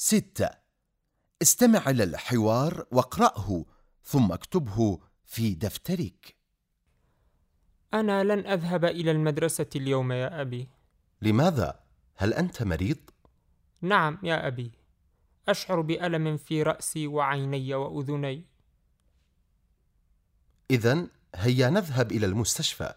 ستة. استمع إلى الحوار واقرأه ثم اكتبه في دفترك. أنا لن أذهب إلى المدرسة اليوم يا أبي. لماذا؟ هل أنت مريض؟ نعم يا أبي. أشعر بألم في رأسي وعيني وأذني. إذا هيا نذهب إلى المستشفى.